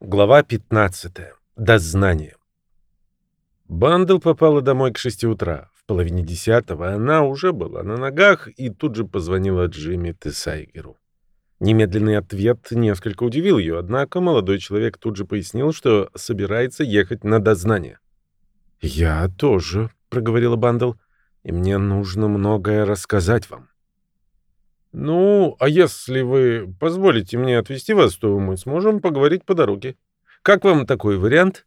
Глава 15. Дознание. Бандл попала домой к 6 утра. В половине десятого она уже была на ногах и тут же позвонила Джимми Тесайгеру. Немедленный ответ несколько удивил ее, однако молодой человек тут же пояснил, что собирается ехать на дознание. «Я тоже», — проговорила Бандл, — «и мне нужно многое рассказать вам». «Ну, а если вы позволите мне отвезти вас, то мы сможем поговорить по дороге. Как вам такой вариант?»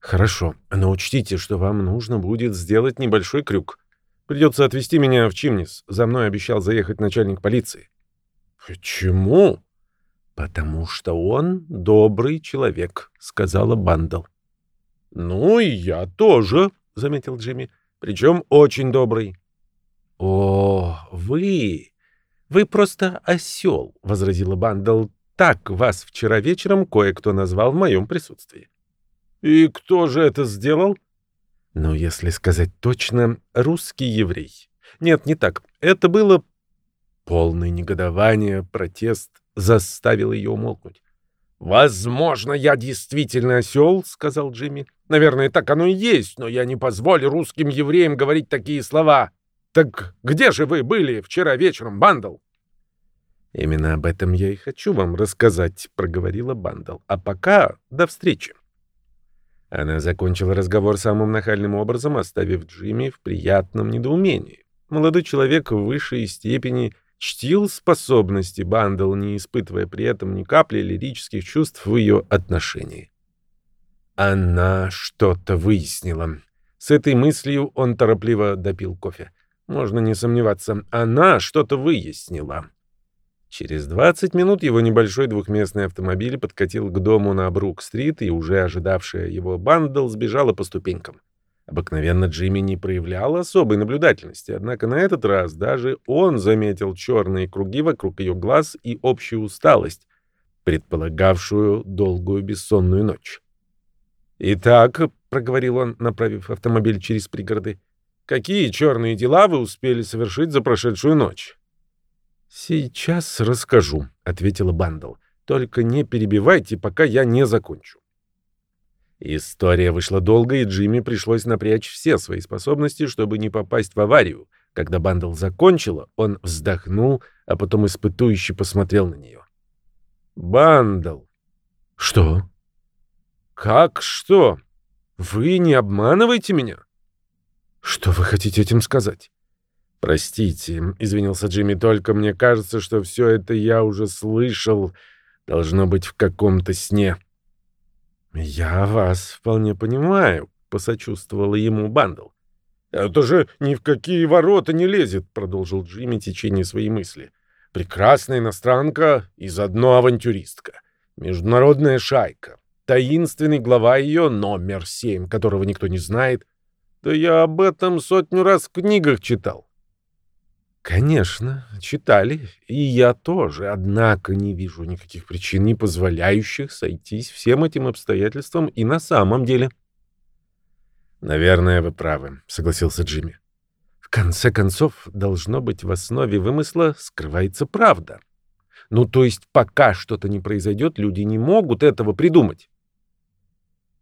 «Хорошо, но учтите, что вам нужно будет сделать небольшой крюк. Придется отвезти меня в Чимнис. За мной обещал заехать начальник полиции». «Почему?» «Потому что он добрый человек», — сказала Бандл. «Ну и я тоже», — заметил Джимми. «Причем очень добрый». «О, вы...» «Вы просто осел», — возразила Бандл. «Так вас вчера вечером кое-кто назвал в моем присутствии». «И кто же это сделал?» «Ну, если сказать точно, русский еврей». «Нет, не так. Это было...» Полное негодование, протест заставил ее умолкнуть. «Возможно, я действительно осел», — сказал Джимми. «Наверное, так оно и есть, но я не позволю русским евреям говорить такие слова. «Так где же вы были вчера вечером, Бандл?» «Именно об этом я и хочу вам рассказать», — проговорила Бандл. «А пока до встречи». Она закончила разговор самым нахальным образом, оставив Джимми в приятном недоумении. Молодой человек в высшей степени чтил способности Бандл, не испытывая при этом ни капли лирических чувств в ее отношении. Она что-то выяснила. С этой мыслью он торопливо допил кофе. Можно не сомневаться, она что-то выяснила. Через 20 минут его небольшой двухместный автомобиль подкатил к дому на Брук-стрит, и уже ожидавшая его бандл сбежала по ступенькам. Обыкновенно Джимми не проявлял особой наблюдательности, однако на этот раз даже он заметил черные круги вокруг ее глаз и общую усталость, предполагавшую долгую бессонную ночь. «Итак», — проговорил он, направив автомобиль через пригороды, Какие черные дела вы успели совершить за прошедшую ночь? Сейчас расскажу, ответила Бандл. Только не перебивайте, пока я не закончу. История вышла долгой, и Джимми пришлось напрячь все свои способности, чтобы не попасть в аварию. Когда Бандл закончила, он вздохнул, а потом испытующе посмотрел на нее. «Бандл!» «Что?» «Как что? Вы не обманываете меня?» Что вы хотите этим сказать? Простите, извинился Джимми, только мне кажется, что все это я уже слышал, должно быть в каком-то сне. Я вас вполне понимаю, посочувствовала ему Бандл. Это же ни в какие ворота не лезет, продолжил Джимми течение своей мысли. Прекрасная иностранка и заодно авантюристка. Международная шайка. Таинственный глава ее, номер семь, которого никто не знает, да я об этом сотню раз в книгах читал. Конечно, читали, и я тоже, однако не вижу никаких причин, не позволяющих сойтись всем этим обстоятельствам и на самом деле. Наверное, вы правы, согласился Джимми. В конце концов, должно быть в основе вымысла скрывается правда. Ну, то есть, пока что-то не произойдет, люди не могут этого придумать.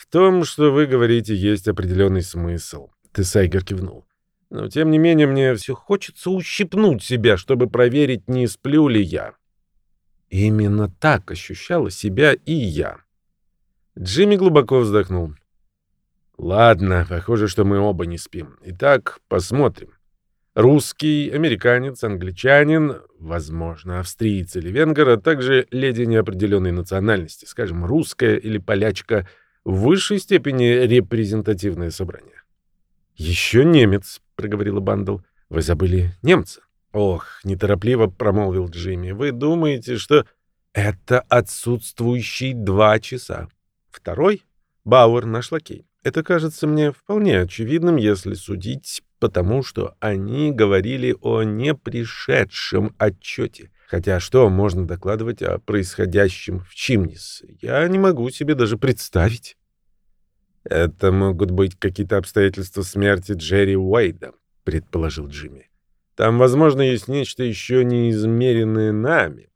В том, что вы говорите, есть определенный смысл. Тесайгер кивнул. Но, тем не менее, мне все хочется ущипнуть себя, чтобы проверить, не сплю ли я. Именно так ощущала себя и я. Джимми глубоко вздохнул. Ладно, похоже, что мы оба не спим. Итак, посмотрим. Русский, американец, англичанин, возможно, австриец или венгер, а также леди неопределенной национальности, скажем, русская или полячка — в высшей степени репрезентативное собрание. «Еще немец», — проговорила Бандл. «Вы забыли немца?» «Ох», — неторопливо промолвил Джимми, — «вы думаете, что...» «Это отсутствующий два часа. Второй — Бауэр, наш лакей. Это кажется мне вполне очевидным, если судить, потому что они говорили о непришедшем отчете. Хотя что можно докладывать о происходящем в Чимнис? Я не могу себе даже представить. Это могут быть какие-то обстоятельства смерти Джерри Уэйда, предположил Джимми. Там, возможно, есть нечто еще неизмеренное нами.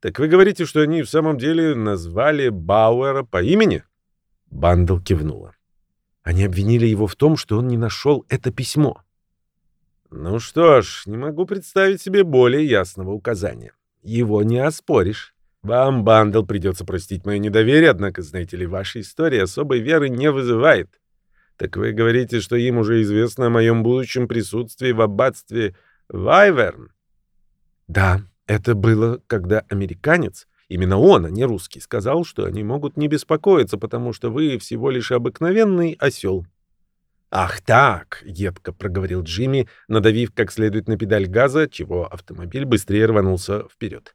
Так вы говорите, что они в самом деле назвали Бауэра по имени? Бандл кивнула. Они обвинили его в том, что он не нашел это письмо. Ну что ж, не могу представить себе более ясного указания. Его не оспоришь. Вам, Бандл, придется простить мое недоверие, однако, знаете ли, ваша история особой веры не вызывает. Так вы говорите, что им уже известно о моем будущем присутствии в аббатстве Вайверн? Да, это было, когда американец, именно он, а не русский, сказал, что они могут не беспокоиться, потому что вы всего лишь обыкновенный осел. «Ах так!» — едко проговорил Джимми, надавив как следует на педаль газа, чего автомобиль быстрее рванулся вперед.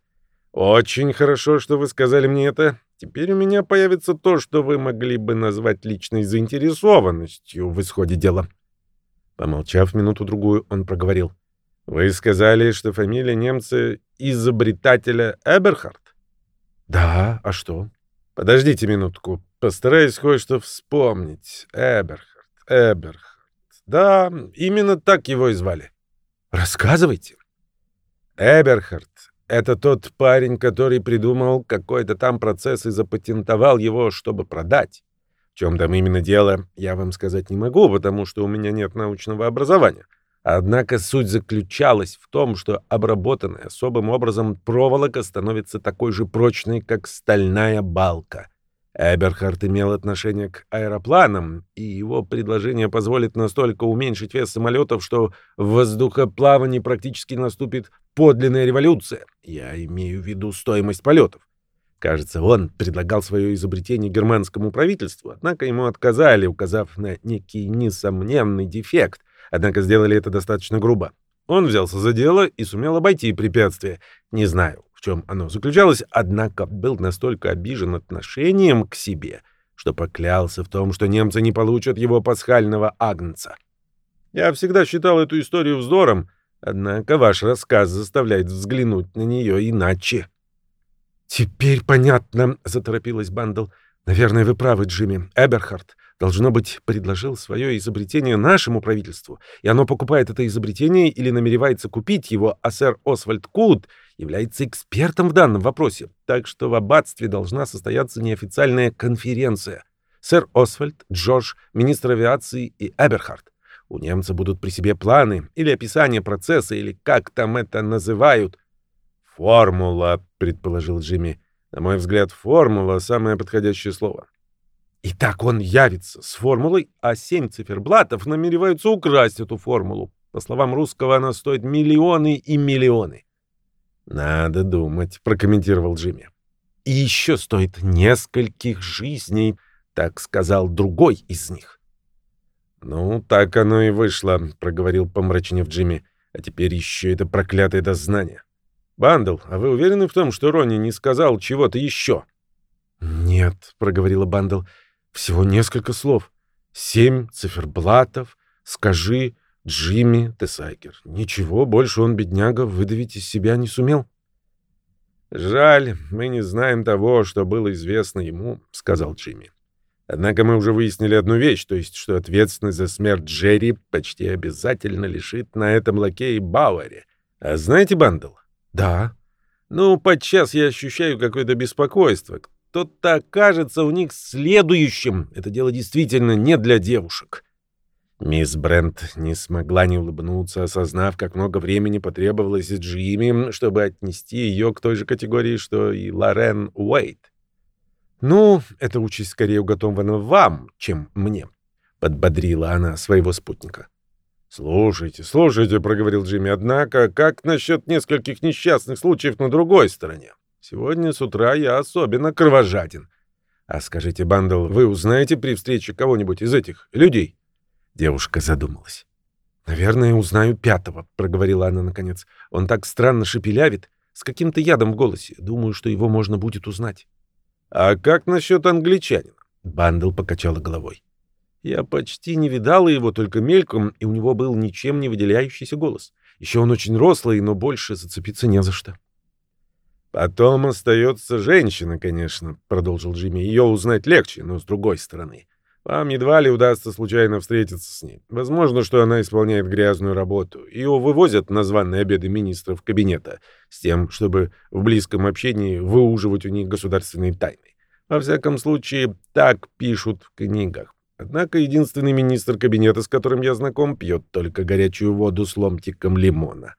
«Очень хорошо, что вы сказали мне это. Теперь у меня появится то, что вы могли бы назвать личной заинтересованностью в исходе дела». Помолчав минуту-другую, он проговорил. «Вы сказали, что фамилия немца изобретателя Эберхард?» «Да, а что?» «Подождите минутку, постараюсь кое-что вспомнить. Эберхард, Эберхард. Да, именно так его и звали». «Рассказывайте». Эберхард это тот парень, который придумал какой-то там процесс и запатентовал его, чтобы продать. В чем там именно дело, я вам сказать не могу, потому что у меня нет научного образования. Однако суть заключалась в том, что обработанная особым образом проволока становится такой же прочной, как стальная балка. Эберхард имел отношение к аэропланам, и его предложение позволит настолько уменьшить вес самолетов, что в воздухоплавании практически наступит подлинная революция. Я имею в виду стоимость полетов. Кажется, он предлагал свое изобретение германскому правительству, однако ему отказали, указав на некий несомненный дефект, однако сделали это достаточно грубо. Он взялся за дело и сумел обойти препятствие. Не знаю, чем оно заключалось, однако был настолько обижен отношением к себе, что поклялся в том, что немцы не получат его пасхального агнца. Я всегда считал эту историю вздором, однако ваш рассказ заставляет взглянуть на нее иначе. «Теперь понятно», — заторопилась Бандл. «Наверное, вы правы, Джимми. Эберхард, должно быть, предложил свое изобретение нашему правительству, и оно покупает это изобретение или намеревается купить его, а сэр Освальд Кут является экспертом в данном вопросе, так что в аббатстве должна состояться неофициальная конференция. Сэр Освальд, Джордж, министр авиации и Эберхард. У немца будут при себе планы или описание процесса, или как там это называют. «Формула», — предположил Джимми. «На мой взгляд, формула — самое подходящее слово». Итак, он явится с формулой, а семь циферблатов намереваются украсть эту формулу. По словам русского, она стоит миллионы и миллионы. «Надо думать», — прокомментировал Джимми. «И еще стоит нескольких жизней», — так сказал другой из них. «Ну, так оно и вышло», — проговорил помрачнев Джимми. «А теперь еще это проклятое дознание». «Бандл, а вы уверены в том, что Ронни не сказал чего-то еще?» «Нет», — проговорила Бандл. Всего несколько слов. Семь циферблатов. Скажи, Джимми Тесайгер. Ничего больше он, бедняга, выдавить из себя не сумел. «Жаль, мы не знаем того, что было известно ему», — сказал Джимми. «Однако мы уже выяснили одну вещь, то есть, что ответственность за смерть Джерри почти обязательно лежит на этом лакее Бауэре. А знаете, Бандл?» «Да». «Ну, подчас я ощущаю какое-то беспокойство что-то окажется у них следующим. Это дело действительно не для девушек. Мисс Брент не смогла не улыбнуться, осознав, как много времени потребовалось Джимми, чтобы отнести ее к той же категории, что и Лорен Уэйт. «Ну, эта участь скорее уготована вам, чем мне», — подбодрила она своего спутника. «Слушайте, слушайте», — проговорил Джимми, — «однако как насчет нескольких несчастных случаев на другой стороне? Сегодня с утра я особенно кровожаден. А скажите, Бандл, вы узнаете при встрече кого-нибудь из этих людей? Девушка задумалась. Наверное, узнаю пятого, проговорила она наконец. Он так странно шепелявит, с каким-то ядом в голосе. Думаю, что его можно будет узнать. А как насчет англичанина? Бандл покачала головой. Я почти не видала его, только мельком, и у него был ничем не выделяющийся голос. Еще он очень рослый, но больше зацепиться не за что. «Потом остается женщина, конечно», — продолжил Джимми. «Ее узнать легче, но с другой стороны. Вам едва ли удастся случайно встретиться с ней. Возможно, что она исполняет грязную работу. Ее вывозят на званые обеды министров кабинета с тем, чтобы в близком общении выуживать у них государственные тайны. Во всяком случае, так пишут в книгах. Однако единственный министр кабинета, с которым я знаком, пьет только горячую воду с ломтиком лимона.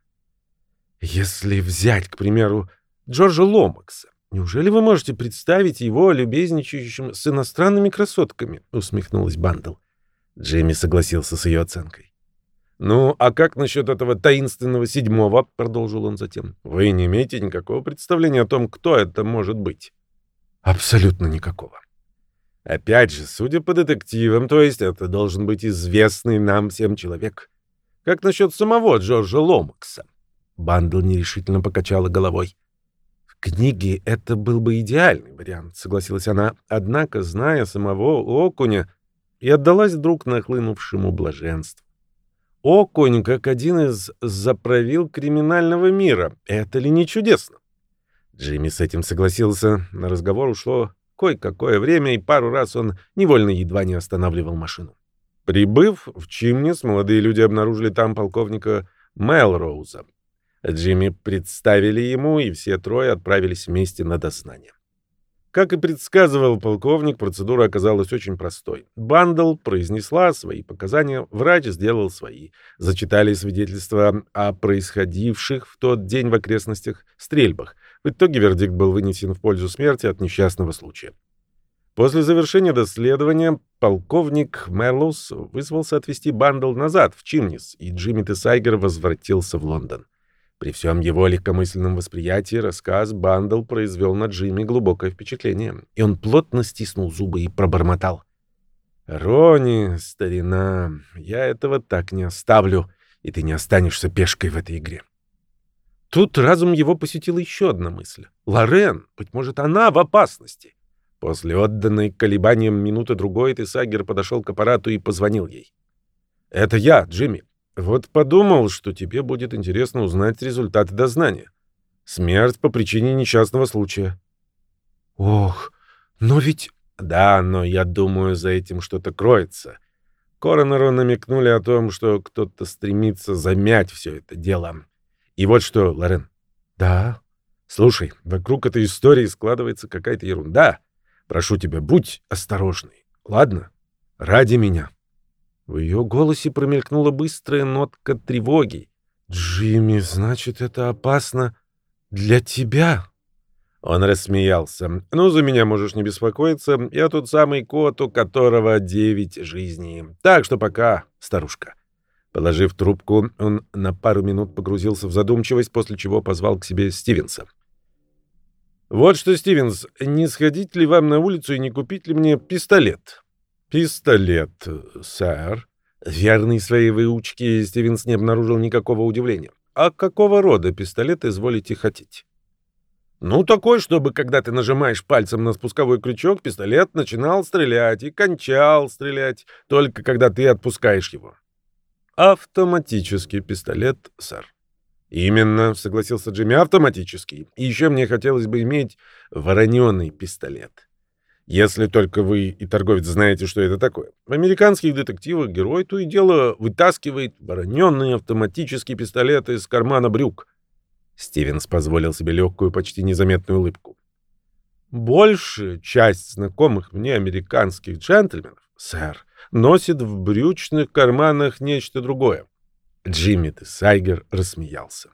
Если взять, к примеру, Джорджа Ломакса, «Неужели вы можете представить его любезничающим с иностранными красотками?» — усмехнулась Бандл. Джимми согласился с ее оценкой. «Ну, а как насчет этого таинственного седьмого?» — продолжил он затем. «Вы не имеете никакого представления о том, кто это может быть?» «Абсолютно никакого». «Опять же, судя по детективам, то есть это должен быть известный нам всем человек. Как насчет самого Джорджа Ломакса?» Бандл нерешительно покачала головой книге это был бы идеальный вариант, согласилась она. Однако, зная самого Окуня, и отдалась вдруг нахлынувшему блаженству. Окунь как один из заправил криминального мира. Это ли не чудесно? Джимми с этим согласился. На разговор ушло кое-какое время, и пару раз он невольно едва не останавливал машину. Прибыв в Чимнис, молодые люди обнаружили там полковника Мелроуза. Джимми представили ему, и все трое отправились вместе на дознание. Как и предсказывал полковник, процедура оказалась очень простой. Бандл произнесла свои показания, врач сделал свои. Зачитали свидетельства о происходивших в тот день в окрестностях стрельбах. В итоге вердикт был вынесен в пользу смерти от несчастного случая. После завершения доследования полковник Мерлоус вызвался отвезти Бандл назад, в Чимнис, и Джимми Тесайгер возвратился в Лондон. При всем его легкомысленном восприятии рассказ Бандл произвел на Джимми глубокое впечатление, и он плотно стиснул зубы и пробормотал. «Рони, старина, я этого так не оставлю, и ты не останешься пешкой в этой игре». Тут разум его посетила еще одна мысль. Лорен, быть может, она в опасности. После отданной колебаниям минуты-другой Тесагер подошел к аппарату и позвонил ей. «Это я, Джимми. Вот подумал, что тебе будет интересно узнать результаты дознания. Смерть по причине несчастного случая. Ох, но ведь... Да, но я думаю, за этим что-то кроется. Коронеру намекнули о том, что кто-то стремится замять все это дело. И вот что, Лорен. Да. Слушай, вокруг этой истории складывается какая-то ерунда. Прошу тебя, будь осторожный. Ладно? Ради меня. В ее голосе промелькнула быстрая нотка тревоги. «Джимми, значит, это опасно для тебя?» Он рассмеялся. «Ну, за меня можешь не беспокоиться. Я тот самый кот, у которого девять жизней. Так что пока, старушка». Положив трубку, он на пару минут погрузился в задумчивость, после чего позвал к себе Стивенса. «Вот что, Стивенс, не сходить ли вам на улицу и не купить ли мне пистолет?» «Пистолет, сэр». Верный своей выучке Стивенс не обнаружил никакого удивления. «А какого рода пистолет изволите хотеть?» «Ну, такой, чтобы, когда ты нажимаешь пальцем на спусковой крючок, пистолет начинал стрелять и кончал стрелять, только когда ты отпускаешь его». «Автоматический пистолет, сэр». «Именно», — согласился Джимми, — «автоматический. И еще мне хотелось бы иметь вороненый пистолет». Если только вы и торговец знаете, что это такое. В американских детективах герой то и дело вытаскивает вороненные автоматические пистолеты из кармана брюк. Стивенс позволил себе легкую, почти незаметную улыбку. Большая часть знакомых мне американских джентльменов, сэр, носит в брючных карманах нечто другое. Джимми Сайгер рассмеялся.